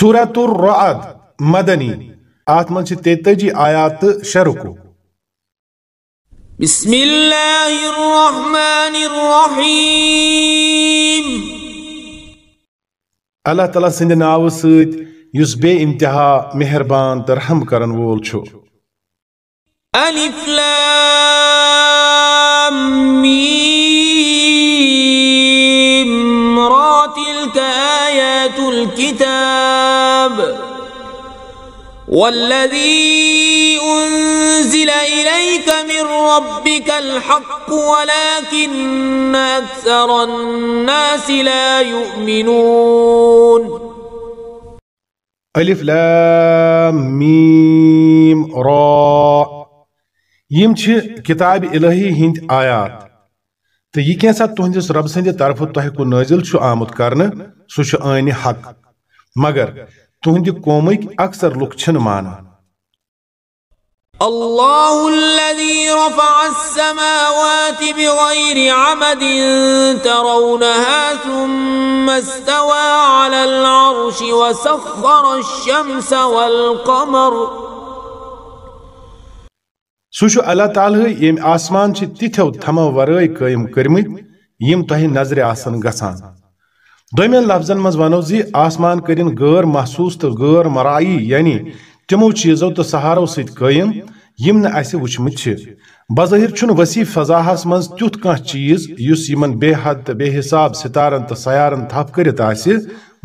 سورة الرعد مدنی۔ آت من چھ تیتجی آیات شرکو بسم اللہ الرحمن الرحیم۔ اللہ تعالیٰ سند ناو سید یس بے انتہا مہربان ترحم کرن وول چھو ألف لام میم۔ را تلك آیات الكتاب والذي أنزل إليك من ربك الحق ولكن أكثر الناس لا يؤمنون. ألف لام ميم را. يمشي كتاب إلهي هند آيات. تہٕ یہِ کینٛژھا تُہٕنٛدِس رۄبہٕ سٕنٛدِ طرفہٕ تۄہہِ کُن نٲزِل چھُ آمُت کرنہٕ سُہ چھُ ٲنہِ حق. مگر تہند قومک اکثر لوگ چھن مانا الله الذي رفع السماوات بغير عمد ترونها ثم استوى على العرش وسخر الشمس والقمر. سو چھ اللہ تعالی یم آسمان چھ تیتھو تھمو ورٲے قائم کرمت یم تہ نظر آسن گژھان دومین لفظن مز ونو زی آسمان کرن غیر محسوس تو غیر مرائی یعنی تمو چیزو تو سہارو ست قائم یم نہ اسہ وچمت چھ۔ بظاہر چھن وسیع فضاحس مز تیت کانٛہہ چیز یس یمن بے حد تو بے حساب ستارن تو سیارن تھپ کرت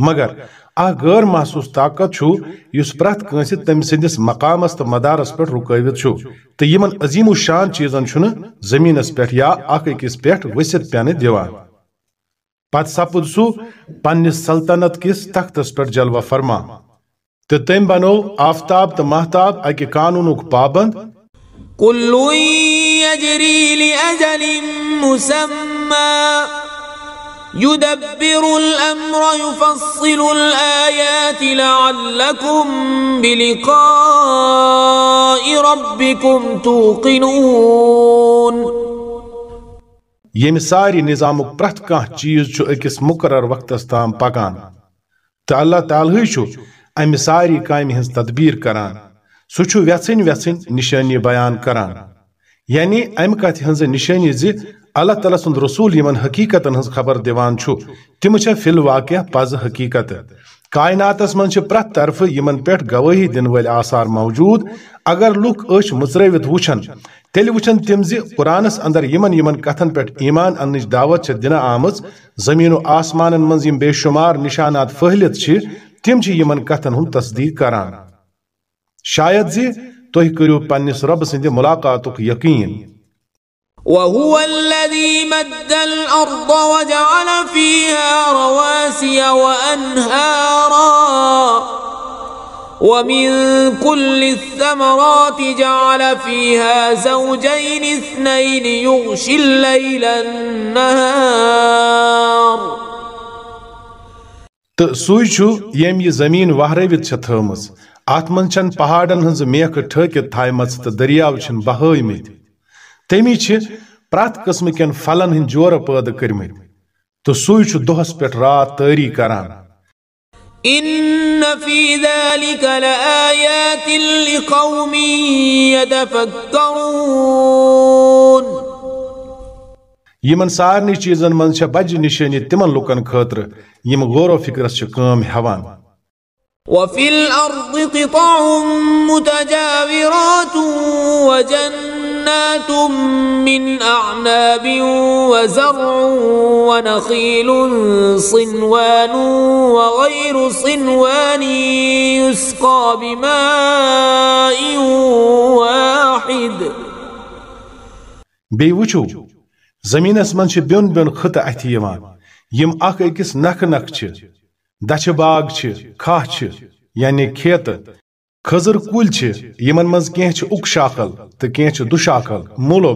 مگر اہ غیر محسوس طاقت چھو یس پرت کنس تم سندس مقامس تو مدارس پہ رکاوت چھو تو یمن عظیم و شان چیزن چھن زمینس پہ یا اخ أکس پہ ؤسِتھ پینہ دیوان۔ پت سپد سہ پنس سلطنت کس تختس پہ جلوہ فرما۔ تو تم بنو آفتاب تو محتاب اکہ قانونک پابند۔ كل يجري لأجل مسمى يدبر الأمر يفصل الآيات لعلكم بلقاء ربكم توقنون۔ یم ساری نظامک پرت کانٛہہ چیز چھُ أکِس مقرر وقتس تام پکان۔ تہٕ اللہ تعالیٰ چھُ امہِ ساری کامہِ ہٕنٛز تدبیٖر کران۔ سُہ چھُ ویژھٕنۍ ویژھٕنۍ نشٲنی بیان کران۔ یعنی امہِ کتھِ ہٕنٛز نشٲنی زِ اللہ تعالیٰ سُنٛد رسول یمن حقیقتن ہٕنٛز خبر دِوان چھُ تِم چھےٚ فی الواقع پز حقیقت۔ کائناتس منٛز چھِ پرٛٮ۪تھ طرفہٕ یمن پٮ۪ٹھ گوٲہی دِنہٕ وٲلۍ آثار موجود۔ اگر لُکھ أچھ مٕژرٲوِتھ وٕچھن تیٚلہِ وٕچھن تِم زِ قرآنس اندر یمن یمن کتھن پٮ۪ٹھ ایمان اننٕچ دعوت چھےٚ دِنہٕ آمٕژ زٔمیٖن و آسمانن منٛز یِم بے شُمار نشانات پھٔہلِتھ چھِ تم چھ یمن کتن ہند تصدیق کران. شاید زی تُہۍ کٔرِو پننس رب سٕنٛدِ ملاقاتُک یقین. وهو الذي مد الأرض وجعل فيها رواسي وأنهارا. ومن كل الثمرات جعل فيها زوجين اثنين يغشي الليل النهار. تو سوئی چھو یم یہ زمین وہروت چھ تھمز ات من چھن پہاڑن ہنز میخ ٹھکت تھائمت تو دریاو چھن بہٲیمت تمی چھ پرات قسم کن فلن ہند جور پٲدٕ کٔرمٕتۍ تو سوئی چھُ دۄہس پٮ۪ٹھ رات تٲری کران۔ إن في ذلك لآيات لقوم يتفكرون. یمن سارنی چیزن من چھ بج نشانی تمن لوکن خاطر یم غور و فکرس چھ کام ہیوان وفي الأرض قطع متجاورات وجنات من أعناب وزرع ونخيل صنوان وغير صنوان يسقى بماء واحد. بی وچو زمینس من چھ بیون بیون خط اتھ یوان یم اخ اکس نکھ نکھ چھ دچھ باغ چھ کھاہ چھ یعنی کھیت خزر کل یمن مز اک شاخل تو کینہ چھ دو شاخل مولو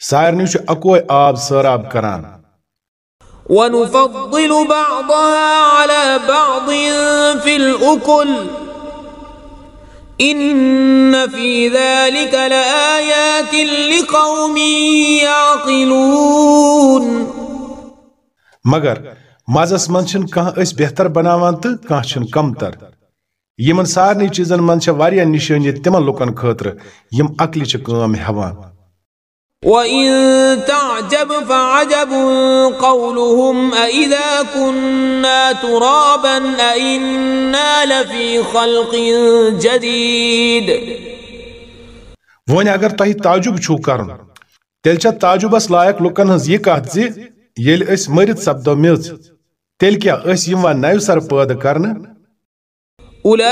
سارنی چھ اکوے آب سراب کران ونفضل بعضها على بعض في الأكل إن في ذلك لآيات لقوم يعقلون مگر مزس من چھن کانٛہہ أسۍ بہتر بناوان تہٕ کانٛہہ چھن کم تر یمن سارنٕے چیٖزن منٛز چھےٚ واریاہ نِشٲنی تِمن لُکن خٲطرٕ یِم عقلِچہِ کٲم ہٮ۪وان وإن تعجب فعجب قولهم أإذا كنا ترابا أإنا لفي خلق جديد۔ وۄنۍ اگر تۄہہِ تعجب چھُو کرُن تیٚلہِ چھےٚ تعجبس لایق لُکن ہٕنٛز یہِ کتھ زِ ییٚلہِ أسۍ مٔرِتھ سپدو میٚژ تیٚلہِ کیٛاہ أسۍ یِم وۄنۍ نوِ سر پٲدٕ کرنہٕ؟ أولئك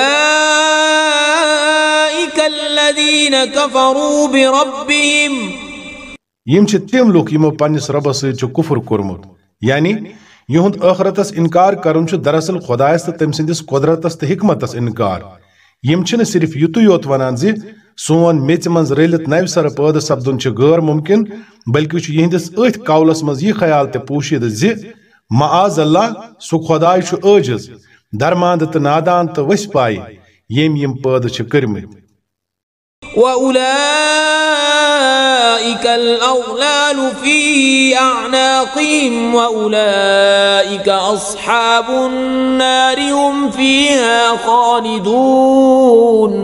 الذين كفروا بربهم. یم چھ تم لوک یمو پنس ربس سۭتۍ چھُ کفر کوٚرمُت. یعنی یہند ٲخرتس انکار کرن چھُ دراصل خدایس تہٕ تٔمۍ سٕنٛدِس قۄدرتس تہٕ حکمتس انکار. یم چھنہٕ صرف یُتُے یوت ونان زِ سون میژِ منٛز رٔلِتھ نوِ سر پٲدٕ سپدُن چھُ غٲر ممکن، بلکہ چھُ یہنٛدِس أتھۍ قولس منٛز یہِ خیال تہِ پوٗشیدٕ زِ معاذ اللہ، سُہ خۄداے چھُ عٲجز۔ درماند تنادان توس پاي يم يم پاد شكرمت وأولئك الأغلال في أعناقهم وأولئك أصحاب النار هم فيها خالدون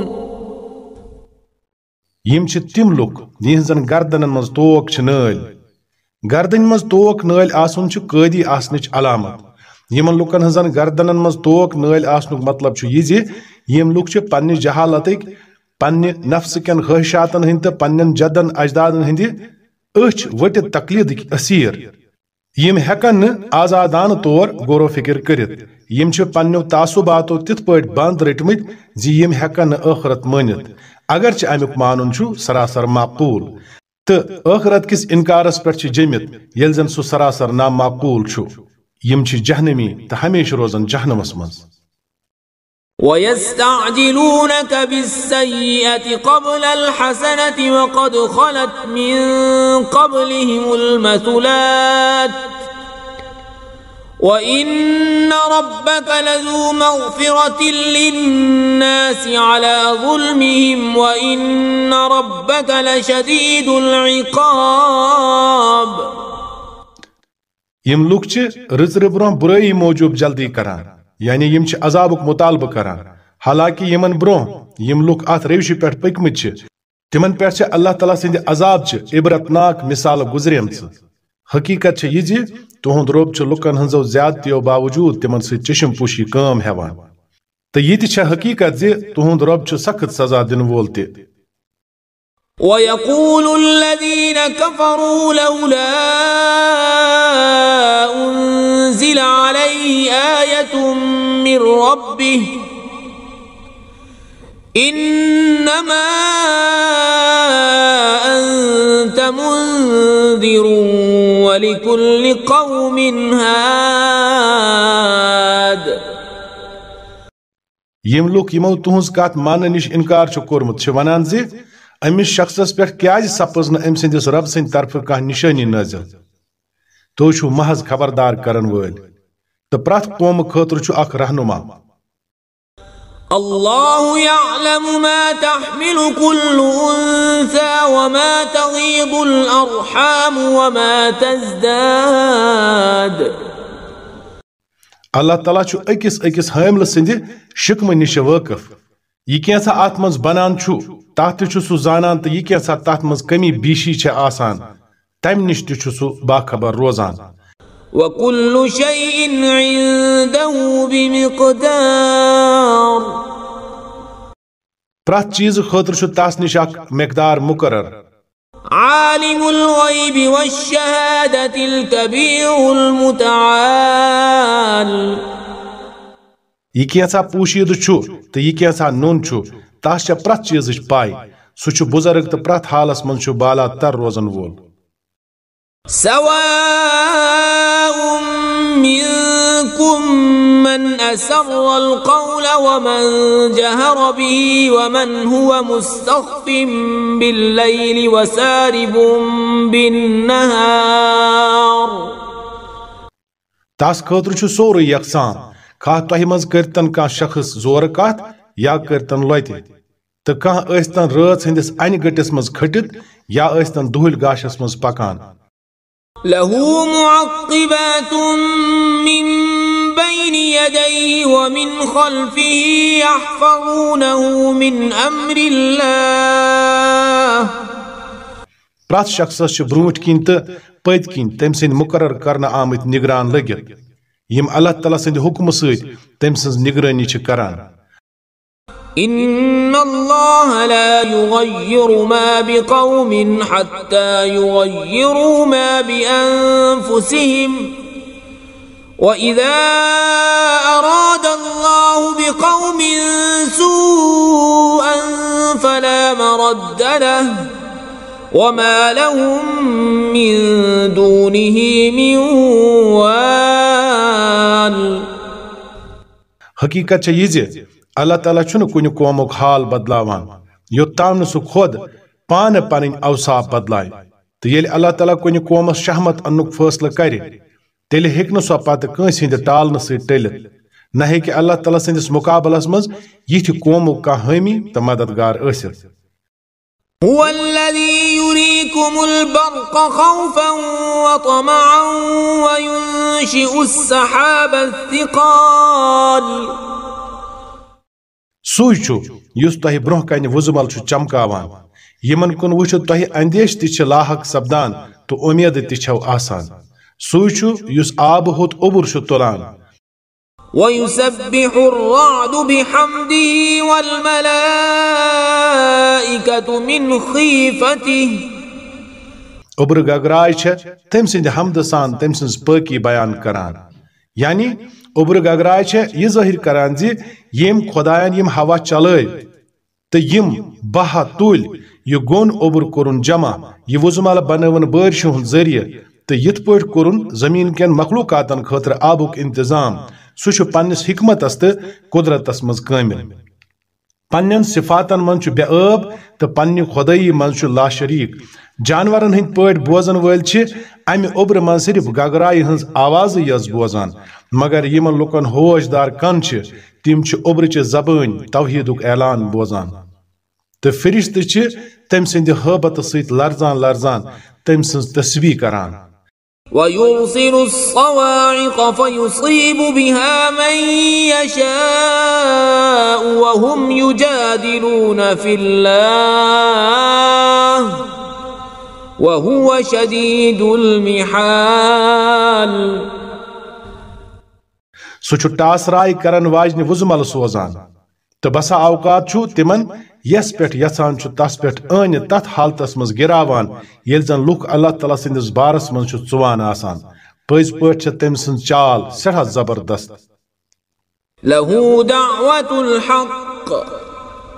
يم تم لوك يهزن گردنن مز توك چنال گردن مز توك نال آسون چ قادي آسنچ علامت یمن لُکن ہنزن گردنن مز توک نٲلۍ آسنُک مطلب چھ یہِ یم لُکھ چھ پننہِ جہالتٕکۍ پننہِ نفس کٮ۪ن خواہشاتن ہٕنٛدۍ تہٕ پننٮ۪ن جدن اجدادن ہٕنٛدِ أچھ ؤٹِتھ تقلیٖدٕکۍ أسیٖر یم ہٮ۪کن نہٕ آزادانہٕ طور غور و فکر کٔرِتھ یم چھِ پننیو تعصباتو تِتھ پٲٹھۍ بنٛد رٔٹمٕتۍ زِ یم ہٮ۪کن نہٕ ٲخرت مٲنِتھ اگرچہِ امیُک مانُن سراسر معقوٗل۔ تہٕ ٲخرت کِس انکارس پٮ۪ٹھ چھِ جٔمِتھ ییٚلہِ زن سُہ سراسر نامعقوٗل جہنمی تہٕ ہمیشہِ روزن جہنمس منٛز ويستعجلونك بالسيئة قبل الحسنة وقد خلت من قبلهم المثلات. وإن ربك لذو مغفرة للناس على ظلمهم وإن ربك لشديد العقاب. یم لوک چھ رٕژرِ برونٛہہ موجوب جلدی کران یعنی یم چھ عذابک مطالبہ کران حالانکہ یمن برون یم لوک ات روشی پہ پکمت چھ تمن پہ چھ اللہ تعالیٰ سند عذاب چھ عبرتناک مثال گزریم حقیقت چھ یہ زی تہند رب چھ لکن ہنزو زیادتیو باوجود تمن سی چشم پوشی کام ہیوان تو یہ چھ حقیقت زی تہند رب چھ سخت سزا دن وول تہ ويقول الذين كفروا لولا أنزل عليه آية من ربه إنما أنت منذر ولكل قوم هاد. يم لوك يمو تهنز كات مان نش إنكار چھ کورمت چھ امس شخصس پہ کیاز سپز ام سندس رب سند طرف کھانا نشانی نازل تو چھو محض خبردار کرن ول تو پرت قوم خاطر اخ رہنما۔ الله يعلم ما تحمل كل أنثى وما تغيض الأرحام وما تزداد۔ اللہ تعالیٰ چھو اکس اکس حامل سندِ شکم نش وٲقف یہ کینٛژھا اتھ منٛز بنان چھُ تتھ تہِ چھُ سُہ زانان تہٕ یہِ کینٛژھا تتھ منٛز کمی بیشی چھےٚ آسان تمہِ نِش تہِ چھُ سُہ باخبر روزان وكل شيء عنده بمقدار پرٛٮ۪تھ چیٖزٕ خٲطرٕ چھُ تس نِش اکھ مقدار مقرر عالم الغيب والشهادة الكبير المتعال یہ کینٛژھا پوٗشیٖدٕ چھُ تہٕ یہِ کینٛژھا نوٚن چھُ تس چھےٚ پرٛٮ۪تھ چیٖزٕچ پاے سُہ چھُ بُزرگ تہٕ پرٛٮ۪تھ حالس منٛز چھُ بالا تر روزن وول سواء منكم من أسر القول ومن جهر به ومن هو مستخف بالليل وسارب بالنهار تس خٲطرٕ چھُ سورُے یکسان کھاہ تۄہہِ منٛز کٔرتن کانٛہہ شخص زورٕ کتھ یا کٔرتن لۄتہِ تہٕ کانٛہہ ٲسۍتن رٲژ ہٕنٛدِس انہِ گٔٹِس منٛز کھٔٹِتھ یا ٲسۍتن دُہٕلۍ گاشس منٛز پکان له معقبات من بين يديه ومن خلفه يحفظونه من أمر الله پرات شخصس چھ بروٹ کن تو پت کن تم سند مقرر کرنا آمت نگران لگت یم اللہ تعالیٰ سند حکم ست تم سن نگرانی چھ کران ان الله لا يغير ما بقوم حتى يغيروا ما بانفسهم واذا اراد الله بقوم سوءا فلا مرد له وما لهم من دونه من وال حقیقت یہ اللہ تعالیٰ چھن کن قومک حال بدلاوان۔ یوتام سہ خود پان پن اوصاف بدلائے۔ تو یل اللہ تعالیٰ کن قومس شہمت انک فیصلہ کر تیل ہیک سو پتہ کنس ہند ٹالن ست ٹلت نہ ہیکہ اللہ تعالیٰ سندس مقابلس مز یہ قومک کا حامی تو مددگار ٲسِتھ۔ هو الذي يريكم البرق خوفا وطمعا وينشئ السحاب الثقال. سوی چھو یس تہ برہ کن وزمل چھ چمکاوان۔ یمن کن وچھ تہ اندیش تہ لاحق سپدان تو امید تہ چھو آسان۔ سوی چھو یس آب ہوت عبر چھ تلان۔ ويسبح الرعد بحمده والملائكة من خيفته عبر گگرائی چھ تم سند حمد سان تم سنز پاکی بیان کران یعنی اوبر گگرائے چھ یہ ظاہر کران زی یم خدایان یم ہوا چلائے تو یم بہا تول یہ گون اوبر کرن جمع یہ وزمال بنون بارش ہن ذریعہ تو یت پوٹ کرن زمین کین مخلوقاتن خاطر آبک انتظام سہ پنس حکمتس تو قدرتس مز کامل پنن صفاتن من بے عب تو پنہ خدائی من لا شریک جانورن ہند پٹ بوزن ول امہ اوبر من صرف گگرائی ہز آواز یز بوزان مگر یمن لکن ہوش دار کن تم اوبرچ زبان توحید اعلان بوزان تو فرشت تم سند حبت ست لرزان لرزان تم سن تصویر کران ويرسل الصواعق فيصيب بها من يشاء وهم يجادلون في الله وهو شديد المحال. سہ ٹاس رائی کرن واجن وزمل سوزان تو بسا اوقات چھو تمن یس پہ یسان تس پہ ان تت حالتس مز گراوان یل زن لوک اللہ تعالیٰ سندس بارس من ژوان آسان۔ پز پہ تم سن چال سٹھا زبردست۔ له دعوة الحق۔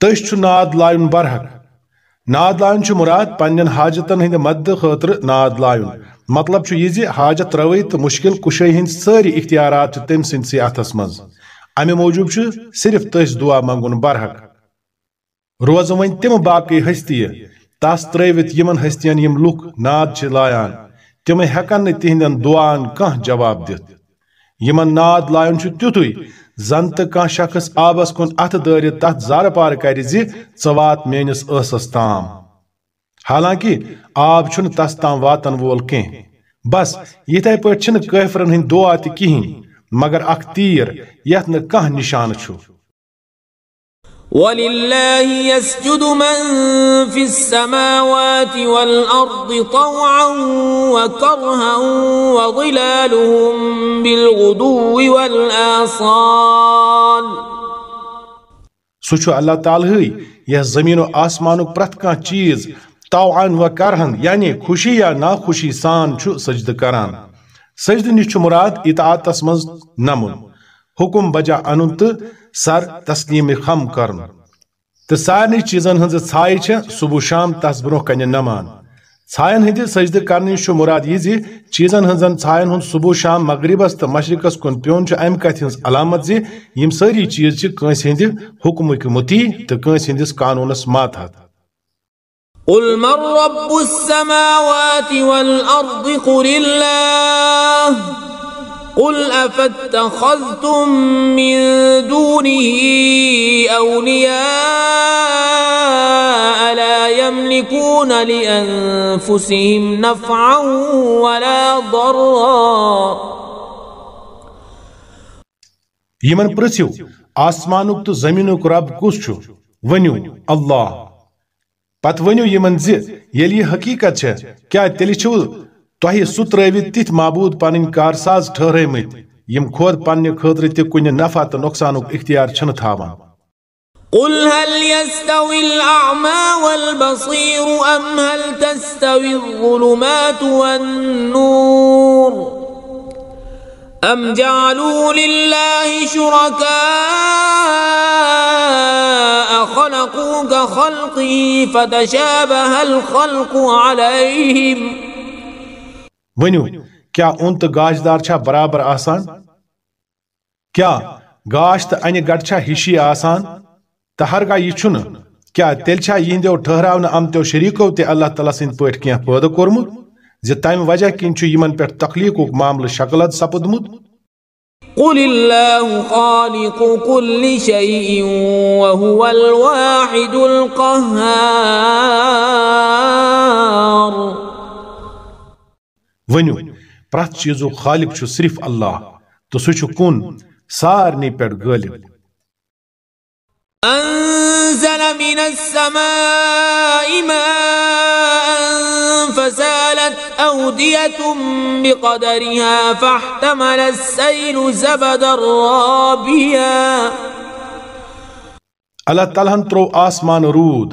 تش ناد لائن برحق۔ ناد لائن مراد پنن حاجتن ہند مد خاطر ناد لائن مطلب یہ حاجت روی تو مشکل کشی ہند ساری اختیارات تم سی اتس مز امہ موجوب صرف تس دعا منگن برحق۔ روز ون تم باقی ہستی تس تروت یمن ہستین یم لوک ناد لایان تم ہیکن تہندین دعان کان جواب دت یمن ناد لائن تیتھے زن تو شخص آبس کن ات دار تت زار پار کر ثوات میس ٲسس تام۔ حالانکہ آب چھ تس تام واتن وول کی بس یتھے پٲٹھۍ کافرن ہند دعا تہین مگر اخ تیر یت نشان چھُ۔ ولله يسجد من في السماوات والأرض طوعا وكرها وظلالهم بالغدو والآصال. سوچو اللہ تعالی یہ زمین و آسمان و پرت کا چیز طوعا و کرہن یعنی خوشی یا ناخوشی سان چھو سجد کران۔ سجد نش مراد اطاعت اسمز نمون۔ حکم بجا انت سر تسلیم خم کرن۔ تو سارے چیزن ہز ھائے صبح شام تس برو کن نمان۔ ژھاین ہند سجدہ کرنے مراد یہ زی، چیزن ہنزن ژھاین ہند صبح شام مغربس تو مشرقس کن پیون چھ ام کت ہنز علامت زی۔ یم ساری چیز کنس ہند حکمک متی تو کنس ہندس قانونس ماتحت قل من رب السماوات والأرض قل الله قل أفاتخذتم من دونه أولياء لا يملكون لأنفسهم نفعا ولا ضرا. يمن پرسيو آسمانك تو زمينك رب كس چھو ونيو الله. پت ونيو يمن زي يلي حقيقت چھ کیا تیلی چھو تہی سہ تروت تت معبود پن کارساز ٹھہرے مت یم خود پنہ خاطر تہ کن نفع تو نقصان اختیار چھن تھاوان۔ قل هل يستوي الأعمى والبصير أم هل تستوي الظلمات والنور أم جعلوا لله شركاء خلقوا كخلقه فتشابه الخلق عليهم ونیو کیا اون تو گاشدار چھا برابر آسان؟ کیا گاش تو انہ گڑ چھا ہشی آسان؟ تو ہرگاہ یہ چھن، کیا تیل چھا یہندو ٹھہراؤن امتو شریکو تے اللہ تعالیٰ سند پٲٹھۍ کینٛہہ پٲدٕ کوٚرمُت زِ تمہِ وجہ کِنۍ چھُ یِمن پٮ۪ٹھ تخلیٖقُک معاملہٕ شکلت سپُدمُت قل الله خالق كل شيء وهو الواحد القهار ونیو. پرٛٮ۪تھ چیٖزُک خالق چھُ صرف اللہ. تہٕ سُہ چھُ کُن سارنٕے پٮ۪ٹھ غٲلب أنزل من السماء ماء فسالت أودية بقدرها فاحتمل السيل زبدا رابيا. اللہ تعالیٰ ہن ترو آسمان روٗد.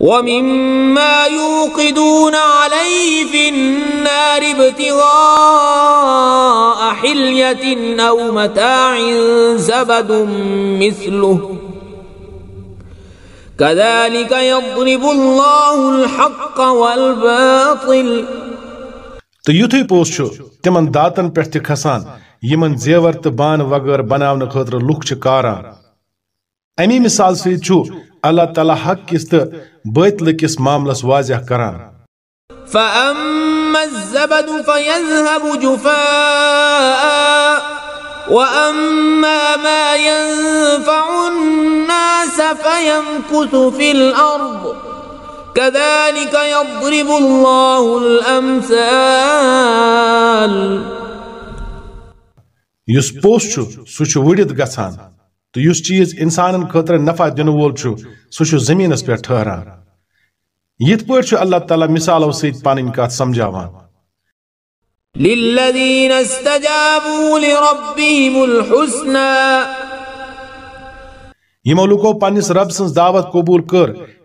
ومما يوقدون عليه في النار ابتغاء حلية أو متاع زبد مثله كذلك يضرب الله الحق والباطل تہٕ یُتھُے پوٚژھ چھُ تِمن داتن پٮ۪ٹھ تہِ کھسان، یِمن زیور تہٕ بانہٕ وغٲر بناونہٕ خٲطرٕ لُکھ چھِ کاران۔ امی مثال سۭتۍ چھُ اللہ تعالیٰ حق کس تو باطل کس معاملس واضح کران۔ فأما الزبد فيذهب جفاء، وأما ما ينفع الناس فيمكث في الأرض۔ كذلك يضرب الله الأمثال. یُس پوٚژھ چھُ سُہ چھُ وٕڑِتھ گژھان۔ تو یس چیز انسانن خاطر نفع دن وول سہ زمینس پہ ٹھہران۔ یت پہ اللہ تعالیٰ مثالو ست پن کت سمجھاوان۔ للذين استجابوا لربهم الحسنى۔ یمو لوکو پنس رب سن دعوت قبول کر۔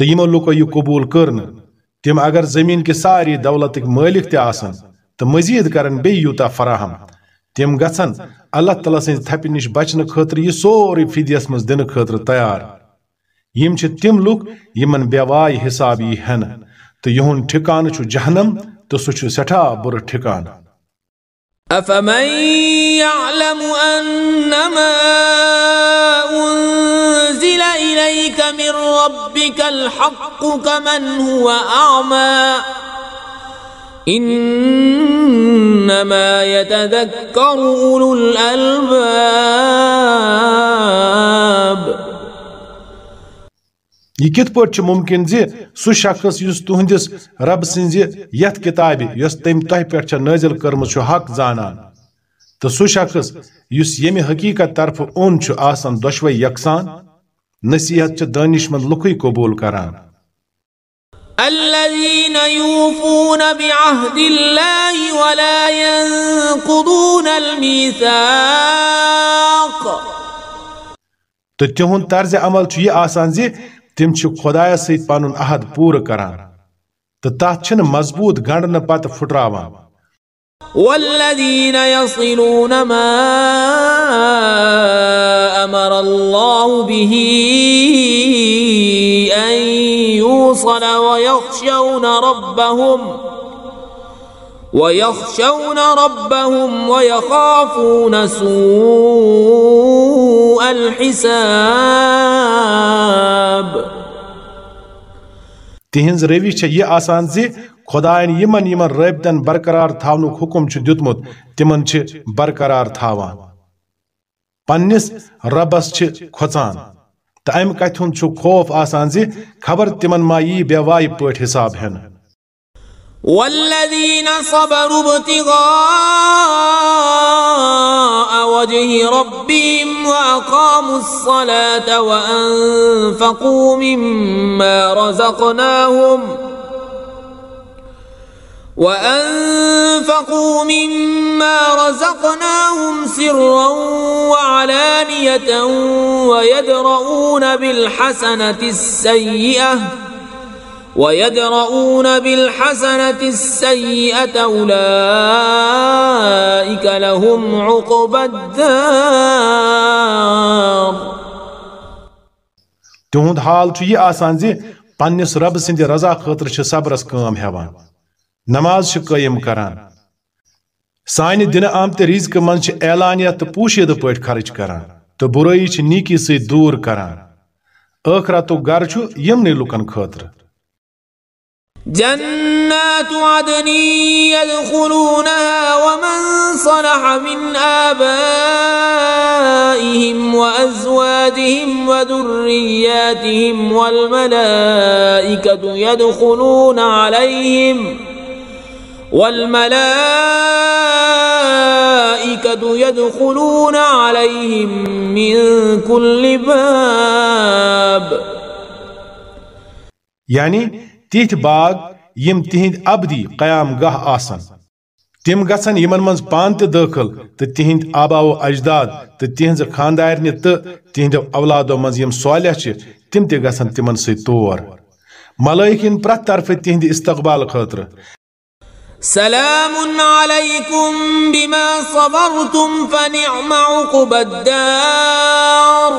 تو یمو لوکو یہ قبول کرن تم اگر زمین کے ساری دولت مالک آسن تو مزید کرن بی یوتا فراہم تم گھن اللہ تعالیٰ سن تھپ نش بچنے خاطر یہ سوری فدیس مز دن خاطر تیار یم تم لوگ یمن بے وائے حساب یہ ہن تو یہن ٹھکان جہنم تو سہ سٹھا بر ٹھکان افمن يعلم انما انزل ذلك من ربك الحق كمن هو أعمى. إنما يتذكر أولو الألباب. یہ کت پٲٹھۍ چھُ مُمکِن زِ سُہ شخص یُس تُہنٛدِس رب سٕنٛزِ یتھ کِتابہِ یۄس تٔمۍ تۄہہِ پٮ۪ٹھ چھےٚ نٲزِل کٔرمٕژ چھُ حق زانان. تہٕ سُہ شخص یُس ییٚمہِ حقیٖقت طرفہٕ اوٚن چھُ آسان دۄشوَے یکسان نصیحت چھ دانش مند لکھوی قبول کران۔ الذين يوفون بعهد الله ولا ينقضون الميثاق۔ تو تہن طرز عمل چھ یہ آسان زی تم چھ خدایا سیت پانن عہد پور کران۔ تو تات چھن مضبوط گنڈن پت پھٹراوان۔ والذين يصلون ما أمر الله به أن يوصل ويخشون ربهم ويخشون ربهم ويخافون سوء الحساب. تہذ روی یہ آسان زی خدائن یمن یمن رابطن برقرار تھونک حکم دیتمت تمن برقرار تھاوان. پنس ربس کھوچان تو ام کت ہند خوف آسان زی خبر تمن ما یی بے وائی پٹ حساب ہن والذين صبروا ابتغاء وجه ربهم وأقاموا الصلاة وأنفقوا مما رزقناهم وأنفقوا مما رزقناهم سرا وعلانية ويدرؤون بالحسنة السيئة ويدرؤون بالحسنة السيئة أولئك لهم عقبى الدار. تہند حال یہ آسان زی پنس رب سند رضا خاطر صبرس کام ہیوان نماز قائم کران۔ سانہ دن آمت رزق من اعلانیہ تو پوشیدہ پہ خرچ کران۔ تو برائی چھ نیکی سی دور کران۔ ٲخرتُک گھر چھُ یِمنٕے لُکن خٲطرٕ جنات عدن يدخلونها ومن صلح من آبائهم وأزواجهم وذرياتهم والملائكة يدخلون عليهم والملائكة يدخلون عليهم من كل باب. يعني تيت باغ يم تهند أبدي قيام غاه آسان تم گژھن یمن منز پان تہ دٲخل تہٕ تِہنٛدۍ آبا و أجداد تہٕ تِہنٛزٕ خانٛدارنہِ تہٕ تِہنٛدیو أولادو منٛز یِم صالح چھِ تِم تہِ گژھن تِمن سۭتۍ تور ملٲیِک پرٛٮ۪تھ طرفہٕ تِہنٛدِ استقبال خٲطرٕ سلام علیکم بما صبرتم فنعم عقب الدار.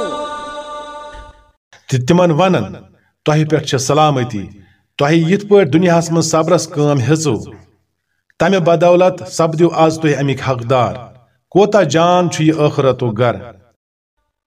تمن ونن تہ پہ سلامتی تہ یت پہ دنیا من صبرس کام ہزو تمہ بدولت سپدو آز تہ امیک حقدار۔ کوتا جان چھ یہ آخرت و گر؟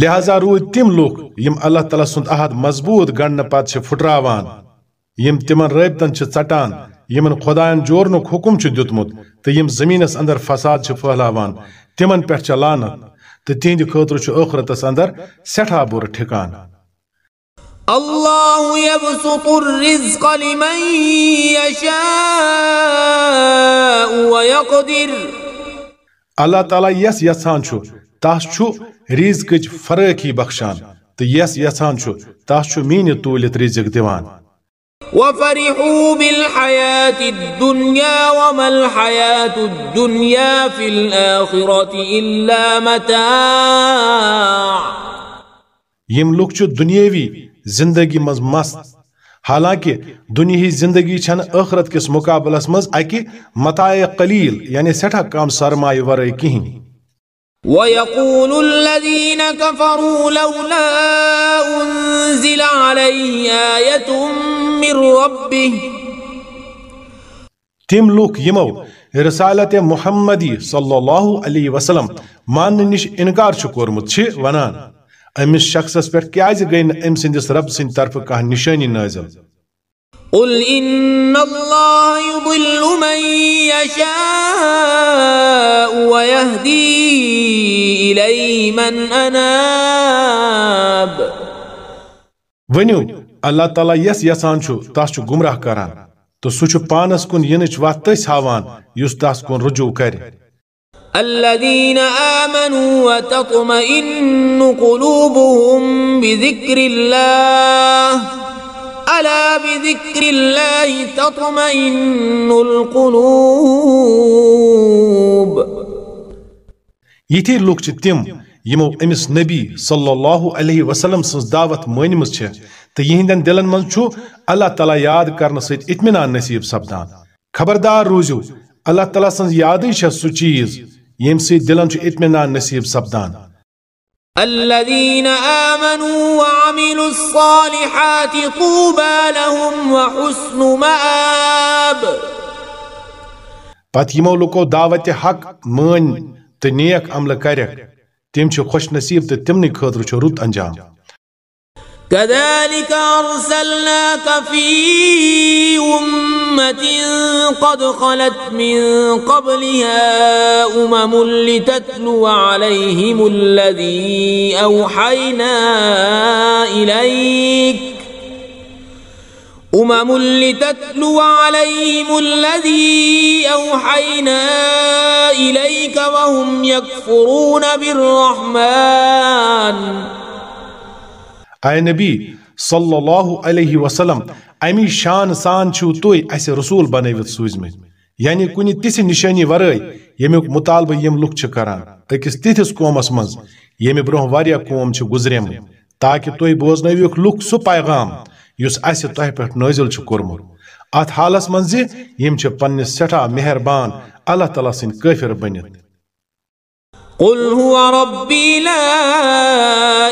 لہذا روٗدۍ تِم لُکھ یِم اللہ تعالیٰ سُنٛد عہد مضبوٗط گنڈنہٕ پتہٕ پھُٹراوان یِم تِمن رٲبطن چھِ ژٹان یِمن خۄدایَن جورنُک حُکُم دیُتمُت تہٕ یِم زٔمیٖنس انٛدر فساد پھٔہلاوان تِمن چھےٚ لانت تہٕ تِہنٛدِ خٲطرٕ چھُ ٲخرتس انٛدر سٮ۪ٹھاہ بُرٕ ٹھِکان۔ الله يبسط الرزق لمن يشاء ويقدر اللہ تعالیٰ یس یژھان چھُ تس رزقٕچ فرٲخی بخشان تہٕ یس چھُ تس چھُ میٖنہِ توٗلِتھ رزق دِوان۔ وفرحوا بالحياة الدنيا وما الحياة الدنيا في الآخرة إلا متاع۔ يم لوك چھُ دُنیٲوی زندگی مز مست حالانکہ دنیا زندگی چھن اخرت کس مقابلس مز اکہ متاع قلیل یعنی سٹھا کم سرمایہ ورائے کہین ويقول الذين كفروا لولا أنزل عليه آية من ربه تم لوک یمو، رسالت محمدی صلی اللہ علیہ وسلم مان نش انکار کورمت ونان امس شخصس پہ کیاز گئی ام سندس رب سند طرف کھانا نشانی نازل قل ان الله يضل من يشاء ويهدي اليه من اناب۔ ونیو اللہ تعالیٰ یس یسان چھو تاس چھو گمراہ کران۔ تو سو چھو پانس کن ینچ وات تیس ہاوان یس تاس کن رجوع کر۔ الذين آمنوا وتطمئن قلوبهم بذكر الله۔ ألا بذكر الله تطمئن القلوب يتي لوك تم يمو امس نبي صلى الله عليه وسلم سنس دعوت مانمز چھ تو یہندن دلن من چھو اللہ تعالیٰ یاد کرنے سۭتۍ اطمینان نصیب سپدان۔ خبردار روزو، اللہ تعالیٰ سنز یادی چھ سو چیز یم سی دلن چھ اطمینان نصیب سپدان۔ الذين آمنوا وعملوا الصالحات طوبى لهم وحسن مآب. پت یمو لوکو دعوت حق مان تو نیک عمل کرک تم چھ خوش نصیب تو تمنی خاطر چھ رت انجام۔ كذلك أرسلناك في أمة قد خلت من قبلها أمم لتتلو عليهم الذي أوحينا إليك. أمم لتتلو عليهم الذي أوحينا إليك وهم يكفرون بالرحمن. اے نبی صلی اللہ علیہ وسلم امی شان سان چھو توی ایسے رسول بنیوت سوزمت یعنی کنی تیسی نشانی ورائی یمیک مطالبہ یم لک چھ کران اکس تیتس قومس منز یمی برون واریا قوم چھ گزریم تاکہ توی بوزنویک لک سو پیغام یس ایسے توی پر نازل چھ کرمر ات حالس منزی یم چھ پنس سٹھا مہربان اللہ تعالیٰ سن کافر بنت قل هو ربي لا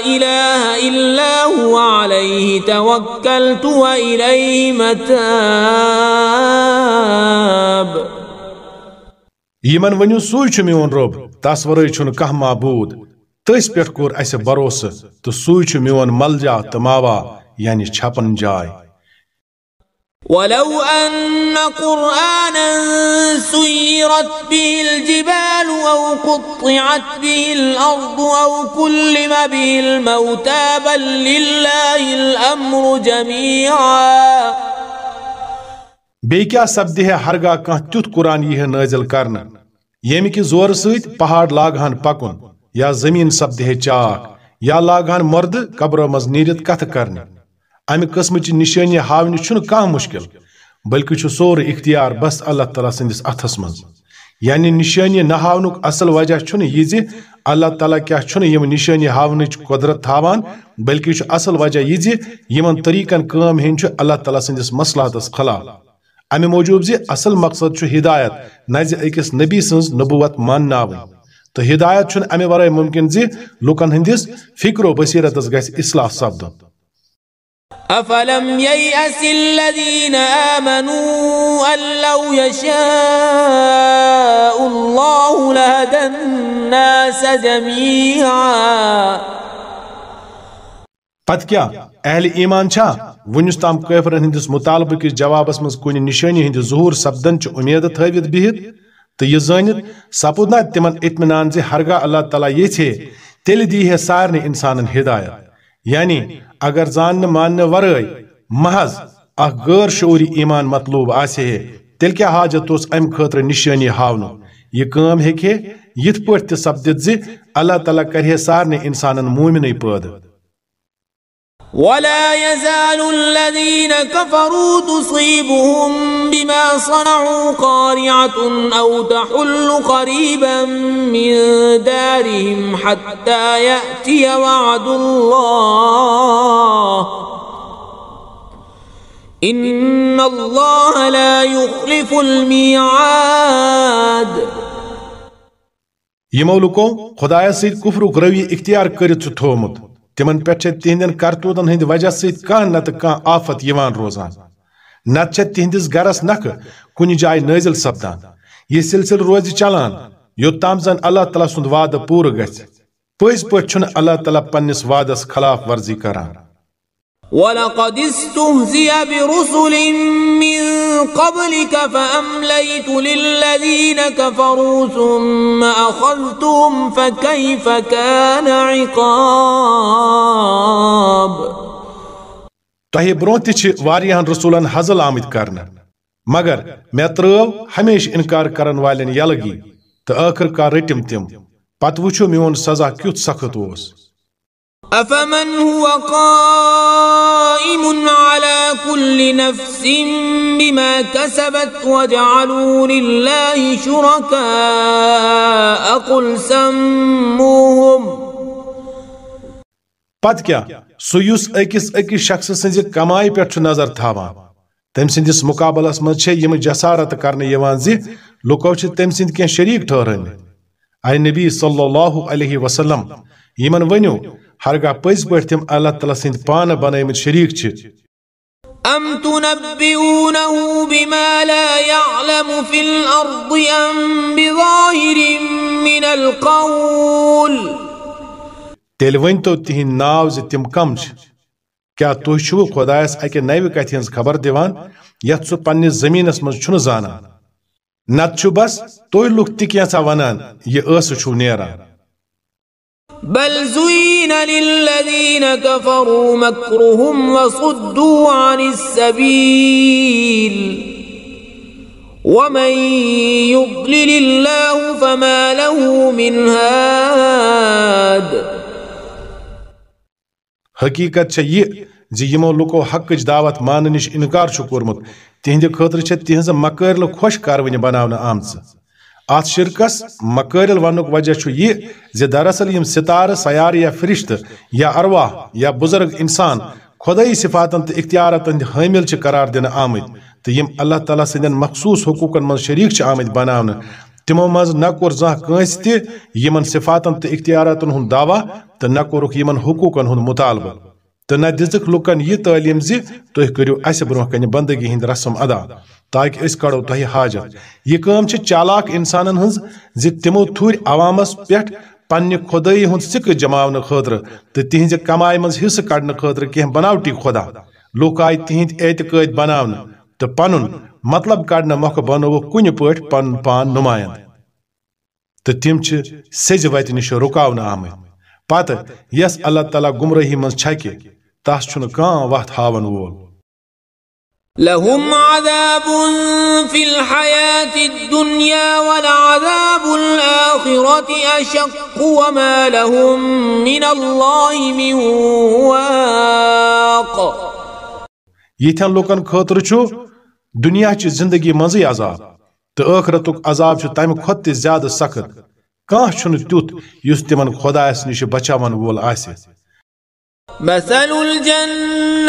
إله إلا هو عليه توكلت وإليه متاب يمن ونيو سوي چھ میون رب تس ورٲے چھُنہٕ کانٛہہ معبوٗد تٔسۍ پٮ۪ٹھ کوٚر اَسہِ بروسہٕ تہٕ سُے چھُ میون ملجا تہٕ ماوا یعنی چھپن جاے ولو أن قرآنا سيرت به الجبال الجبال أو قطعت به الأرض أو كلم به الموتى بل لله الأمر جميعا. بی کیا سپدِ ہے ہرگاہ کانٛہہ تیُتھ قرآن یی ہے نٲزِل کرنہٕ ییٚمہِ یعنی کہِ زورٕ سۭتۍ پہاڑ لاگہن پکُن، یا زٔمیٖن سپدِ ہے چاک، یا لاگہن مردٕ قبرو منٛز نیٖرِتھ کتھٕ کرنہِ۔ امہ قسم چی نشانی ہاونی چھن کان مشکل، بلکہ چھ سور اختیار بس اللہ تعالیٰ سندس اتھس من یعنی نشانی نہ ہاونک اصل وجہ چھن یہ زی اللہ تعالیٰ کیا چھن یم نشانی ہاونچ قدرت تھاوان، بلکہ چھ اصل وجہ یہ زی یمن طریقن کام ہن چھ اللہ تعالیٰ سندس مصلحتس خلاف امہ موجوب زی اصل مقصد چھ ہدایت، نہ زی اکس نبی سنز نبوت مانناوی تو ہدایت چھن امہ ورائے ممکن زی لوکن ہندس فکر و بصیرتس گژھِ اصلاح سپدن أفلم ييأس الذين آمنوا أن لو يشاء الله لهدى الناس جميعا. پت کیا؟ اہل ایمان چھا؟ ونس تام کافرن ہندس مطالبہ کس جوابس مز کن نشانی ہند ظہور سپدن چ امید تھوت بہت تو یہ زانت سپود نا تمن اطمینان زی ہرگاہ اللہ تعالیٰ یہ تیل دی ہے سارے انسانن ہدایت۔ یعنی اگر زان مان ورائے محض اخ غیر شعوری ایمان مطلوب آسے ہے، تیل کیا حاجت اس ام خطر نشانی ہاونو؟ یہ کام ہے کہ یت پٹ سپدت زی اللہ تعالیٰ کرے سارے انسانن مومن پید ولا يزال الذين كفروا تصيبهم بما صنعوا قارعة أو تحل قريبا من دارهم حتى يأتي وعد الله. إن الله لا يخلف الميعاد. يمو لوكو خدايا سيد كفر روي اختيار کرت تھومت تمن پہ تہندین کرتوتن ہند وجہ ست کان نت کان آفت یوان روزان۔ نت تہندس گرس نکھ کن جائے نازل سپدان۔ یہ سلسل روز چلان۔ یوتام زن اللہ تعالیٰ سند وعدہ پور گھ پز پہ اللہ تعالیٰ پنس وعدس خلاف ورزی کران۔ وَلَقَدِ اسْتُهْزِيَ بِرُسُلٍ مِّن قَبْلِكَ فَأَمْلَيْتُ لِلَّذِينَ كَفَرُوا ثُمَّ أَخَذْتُهُمْ فَكَيْفَ كَانَ عِقَابِ؟ تۄہہِ برونٛہہ تہِ چھِ واریاہن رسوٗلن حضل آمٕتۍ کرنہٕ مگر مےٚ ترٲو ہمیشہٕ اِنکار کرن والٮ۪ن یلگی تہٕ ٲخٕر کار رٔٹِم تِم پتہٕ وٕچھو میون سزا کیُتھ سخت اوس أفمن هو قائم نفس بما كسبت وجعلوا لله شركاء. قل سموهم. پت کیا؟ سو یس اکس اکس شخص سنز کمائی پہ نظر تھاوان تم سندس مقابلس مز یم جسارت کرنے یوان زی، لوکو چھ تم سند کی شریک ٹھہرن. اے نبی صلی اللہ علیہ وسلم، یمن ونیو، ہرگاہ پز پہ تم اللہ تعالی سند پانہ بنائمت شریک چھ أم تنبئونه بما لا يعلم في الأرض أم بظاهر من القول تیل تو تہند ناو زِ تم کم چھ کیا تُہۍ چھُو خۄدایس اکہِ ہٕنٛز خبر دِوان؟ یتھ سُہ پننِس زٔمیٖنس منٛز چھُنہٕ زانان۔ چھُ بس تُہۍ لُکھ تہِ کینٛژھا ونان، یہِ ٲسہٕ چھُو نیران۔ بل زين للذين كفروا مكرهم وصدوا عن السبيل ومن يضلل الله فما له من هاد حقیقت چھ یہ زی یمو لوکو حقچ دعوت مان نش انکار چھ کورمت، تہند خاطر چھ تہنز مکرل خوش کارونی بناون آمژ۔ ات شرکس مکرل ونک وجہ چھ یہ زی دراصل یم ستارہ سیار یا فرشت یا ارواح یا بزرگ انسان خدائی صفاتن تو اختیاراتن حامل چھ قرار دن آمد تو یم اللہ تعالیٰ سندین مخصوص حقوقن من شریک چھ آمد بناون تمو مز نہ کور زہ کنس تہ یمن صفاتن تو اختیاراتن ہن دعوی تو نہ کورک یمن حقوقن ہن مطالبہ۔ تو نہ دزک لکن یہ تعلیم زی تھی کرو اس برہ کن بندگی ہند رسم ادا۔ تاکہ اس کڑو تہ حاجت۔ یہ کام چھ چالاک انسانن ہنز زی تمو تھور عوامس پیٹھ پنہ خدائی ہند سک جماون خاطر تو تہذ کمائی مز حصہ کڑنے خاطر کی بناوٹی خدا لوک آئی تہند اعتقاد بناون تو پن مطلب کڑنے موقع بنو کن پٹ پن پان نمائند تو تم سز وت نش رکاون آمت پتہ یس اللہ تعالیٰ گمراہی من چھکہ، تس چھن کان وقت ہاون وول۔ لهم عذاب في الحياة الدنيا ولعذاب الآخرة أشق وما لهم من الله من واق. یتھن لوکن خاطر چھو دنیا چی زندگی منزی عذاب. تو آخرتک عذاب تمہ کھت تہ زیادہ سخت. کان چھن تیت یس تمن خدایس نش بچاون وول آسہ مثل الجنة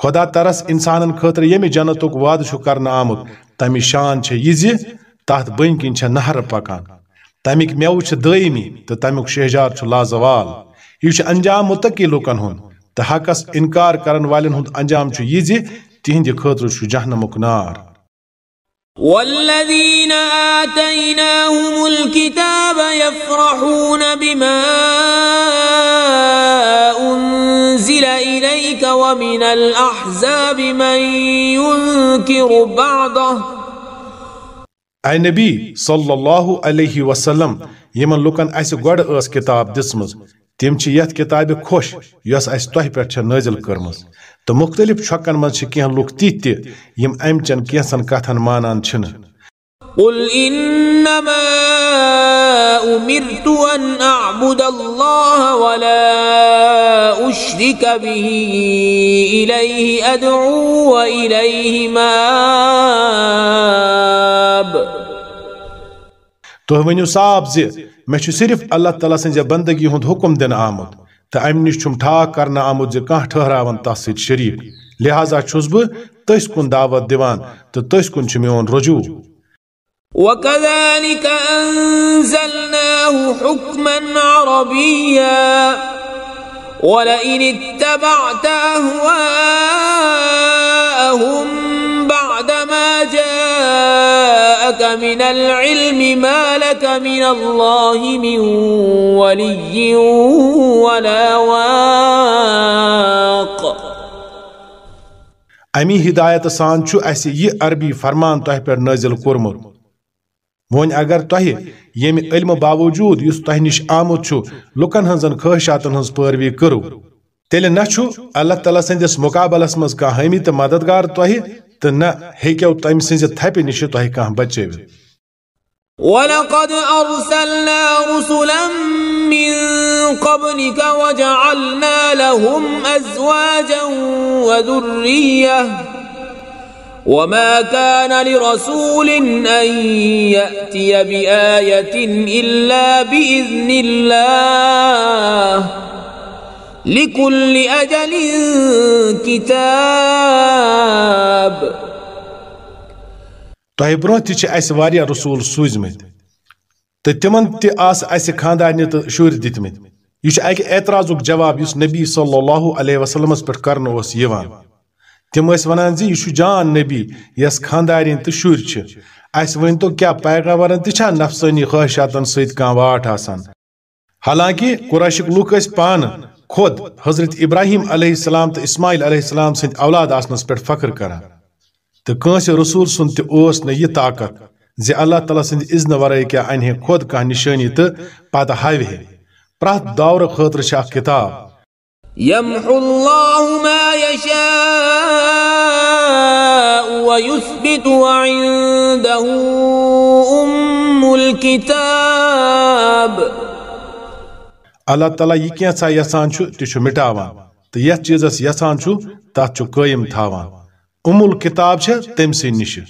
خدا ترس انسانن خاطر یم جنتک وعدہ چھ کرنا آمت تمی شان چھ یہ زی تحت بن کن چھ نہر پکان تمیک میو چھ دائمی تو تمیک شہجار چھ لازوال یہ چھ انجام متقی لوکن ہن تو حقس انکار کرن والن ہند انجام چھ یہ زی تہند خاطر چھ جہنمک نار والذين آتيناهم الكتاب يفرحون بما إليك ومن الأحزاب من ينكر بعضه. اے نبی صلی اللہ علیہ وسلم یمن لکن اس گۄڈٕ ٲس کتاب دِژمٕژ تِم چھِ یتھ کتابہِ خۄش یۄس اسہِ تۄہہِ پٮ۪ٹھ چھےٚ نٲزِل کٔرمٕژ تہٕ مختلف چھۄکن منٛز چھِ کینٛہہ لُکھ تِتھۍ تہِ یِم امہِ چٮ۪ن کینٛژن کتھن مانان چھِنہٕ قل إنما أمرت أن أعبد الله ولا أشرك به إليه أدعو وإليه ماب تُہۍ ؤنِو صاف زِ مےٚ چھُ صرف اللہ تعالیٰ سٕنٛزِ بندگی ہُنٛد حُکم دِنہٕ آمُت تہٕ اَمہِ نِش چھُم ٹھاک کرنہٕ آمُت زِ کانٛہہ ٹھٔہراوان تتھ سۭتۍ شریٖک۔ لہذا چھُس بہٕ تٔسۍ کُن دعوت دِوان تہٕ تٔسۍ کُن چھُ میون رجوع۔ وكذلك أنزلناه حكما عربيا. ولئن اتبعت أهواءهم بعدما جاءك من العلم ما لك من الله من ولي ولا واق. امی ہدایت سان چھُ اَسہِ یہِ عربی فرمان تۄہہِ پٮ۪ٹھ نٲزِل کوٚرمُت وۄنۍ اگر تۄہہِ ییٚمہِ علمہٕ باوجوٗد یُس تۄہہِ نِش آمُت چھُ، لُکن ہٕنزن خٲہشاتن ہٕنز پٲروی کٔرِو۔ نہ اللہ تعالیٰ سٕنٛدِس مُقابلس منٛز کانٛہہ حٲمی تہٕ مددگار تۄہہِ تہٕ نہ ہیٚکیو تمہِ سٕنٛزِ تھپہِ نِش تۄہہِ کانٛہہ بچٲوِتھ۔ ولقد أرسلنا رسلا من قبلك وجعلنا لهم أزواجا وذرية وما كان لرسول أن يأتي بآية إلا بإذن الله لكل أجل كتاب تۄہہِ برونٛہہ تہِ چھِ اَسہِ واریاہ رسوٗل سوٗزمٕتۍ تہٕ تِمن تہِ آسہٕ اَسہِ خاندارنہِ تہٕ شُرۍ دِتمٕتۍ یہِ چھُ اَکہِ اعتراضُک جواب یُس نبی صلی اللہ علیہ وسلمس پٮ۪ٹھ کرنہٕ اوس یِوان تِم ٲسۍ ونان زِ یہِ چھُ جان نبی یس خاندارِنۍ تہٕ شُرۍ چھِ اَسہِ ؤنۍتو کیٛاہ پیغامبرن تہِ چھا نفسٲنی خواہشاتن سۭتۍ کانٛہہ واٹھ آسان حالانکہِ قُریشِک لُکھ ٲسۍ پانہٕ خۄد حضرت ابراہیم علیہ السلام تہٕ اسماعیل علیہ السلام سٕنٛدۍ اولاد آسنس پٮ۪ٹھ فخر کران تہٕ کٲنٛسہِ رسوٗل سُنٛد تہِ اوس نہٕ طاقت زِ اللہ تعالیٰ سٕنٛدِ اذنہٕ ورٲے کیٛاہ انہِ ہے خۄد کانٛہہ نِشٲنی تہٕ پتہٕ ہاوِ ہے پرٛٮ۪تھ دورٕ خٲطرٕ چھِ اکھ يمحو الله ما يشاء ويثبت وعنده أم الكتاب. اللہ تعالیٰ یہِ کینٛژھا یژھان چھُ تہِ مٹاوان تہٕ یتھ چیٖزس یژھان چھُ تتھ چھُ قٲیِم تھاوان ام الکتاب چھےٚ تٔمۍ سٕے نِشہِ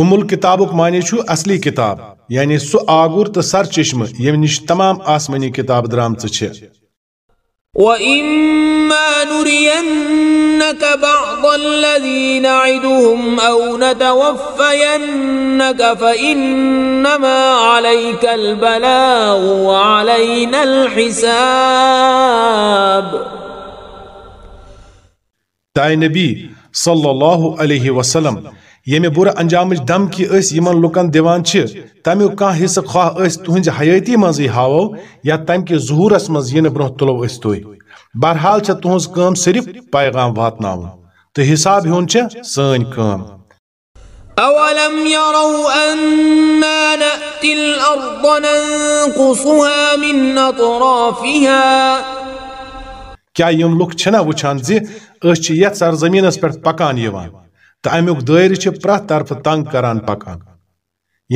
ام الکتابُک معنی چھُ اصلی کِتاب یعنی سُہ آگُر تہٕ سر چشمہٕ ییٚمہِ نِش تمام آسمٲنی کِتاب درامژٕ چھےٚ۔ وإما نرينك بعض الذي نعدهم أو نتوفينك فإنما عليك البلاغ وعلينا الحساب. تاے نبی صلی اللہ علیہ وسلم ییٚمہِ بُرٕ انجامٕچ دمکی أسۍ یِمن لُکن دِوان چھِ تمیُک کانٛہہ حصہٕ خواہ أسۍ تُہنزِ حیٲتی منٛزٕے ہاوو یا تمہِ کہِ ظہوٗرس منٛز یِنہٕ برونٛہہ تُلو أسۍ تُہۍ بہرحال چھےٚ تُہنٛز کٲم صرف پیغام واتناوُن تہٕ حساب ہیوٚن چھےٚ سٲنۍ کٲم أولم يروا أنا نأتي الأرض ننقصها من أطرافها کیٛاہ یِم لُکھ چھِنا وٕچھان زِ أسۍ چھِ یتھ سرزمیٖنس پٮ۪ٹھ پکان یِوان تہٕ امیُک دٲیرٕ چھِ پرٛٮ۪تھ طرفہٕ تنگ کران پکان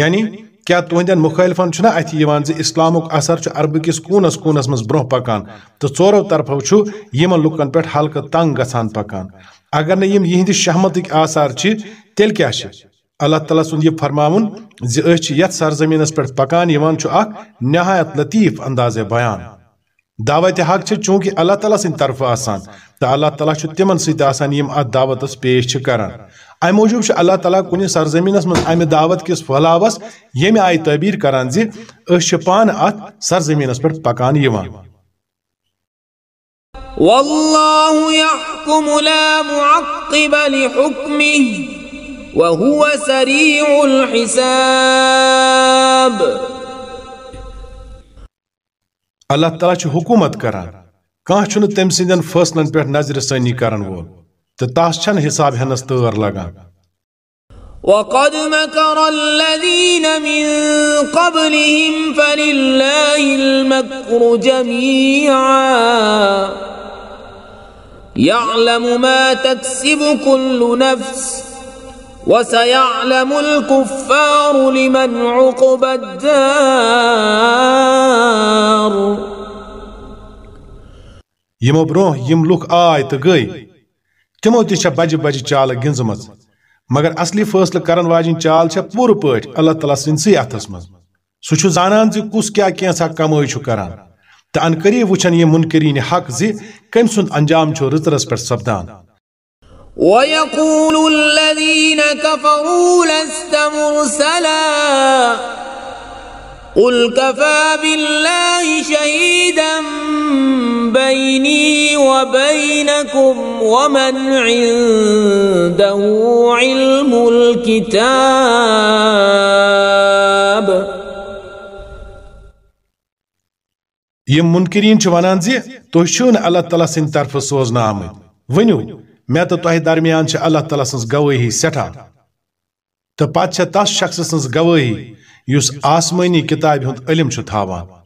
یعنی کیٛاہ تُہنٛدٮ۪ن مُخٲلفن چھُنا اَتھِ یِوان زِ اِسلامُک اثر چھُ عربہٕ کِس کوٗنس کوٗنس منٛز برونٛہہ پکان تہٕ ژورو طرفو چھُ یِمن لُکن پٮ۪ٹھ ہلکہٕ تنگ گژھان پکان اگر نہٕ یِم یِہنٛدِ شہمتٕکۍ آثار چھِ تیٚلہِ کیٛاہ چھِ اللہ تعالیٰ سُنٛد یہِ فرماوُن زِ أسۍ چھِ یتھ سرزمیٖنس پٮ۪ٹھ پکان یِوان چھُ اکھ نہایت لطیف اندازے بیان دعوت حق چھِ چوٗنٛکہِ اللہ تعالیٰ سٕنٛدِ طرفہٕ آسان، تہٕ اللہ تعالیٰ چھُ تِمن سۭتۍ آسان یِم اتھ دعوتس پیش چھِ کران۔ امہِ موٗجوٗب چھُ اللہ تعالیٰ کُنہِ سرزمیٖنس منٛز امہِ دعوت کِس پھہلاوس ییٚمہِ آیہِ تعبیٖر کران زِ أسۍ چھِ پانہٕ اتھ سرزمیٖنس پٮ۪ٹھ پکان یِوان۔ والله يحكم لا معقب لحكمه وهو سريع الحساب۔ اللہ تعالیٰ چھُ حکوٗمت کران کانٛہہ چھُنہٕ تٔمۍ سٕنٛدٮ۪ن فٲصلن پٮ۪ٹھ نظرِ ثٲنی کرن وول تہٕ تس چھنہٕ حساب ہٮ۪نس تٲر لگان وقد مكر الذين من قبلهم فلله المكر جميعا. يعلم ما تكسب كل نفس وسيعلم الكفار لمن عقب الدار. یِمو برونٛہہ یِم لُکھ آے تہٕ گٔے تِمو تہِ چھےٚ بجہِ بجہِ چالہٕ گِنٛزمٕژ. مگر اصلی فٲصلہٕ کرن واجیٚنۍ چال چھےٚ پوٗرٕ پٲٹھۍ اللہ تعالیٰ سٕنٛدسٕے اتھس منٛز. سہ چھ زانان زِ کس کیا کینسا کمٲے چھُ کران. تہٕ ان قریب وٕچھن یہِ منکرین حق زِ کٔمۍ سُنٛد انجام چھُ رٕژرس پٮ۪ٹھ سپدان. ويقول الذين كفروا لست مرسلا. قل كفى بالله شهيدا بيني وبينكم ومن عنده علم الكتاب. یم منکرین چھ ونان زِ تُہۍ چھِو نہٕ اللہ تعالیٰ سٕنٛدِ طرفہٕ سوزنہٕ آمٕتۍ ؤنِو مے تو تہ درمیان اللہ تعالیٰ سن گوٲہی سٹھا تو پتہ تس شخص سن گوٲہی اس آسمانی کتاب ہند علم چھُ تھاوان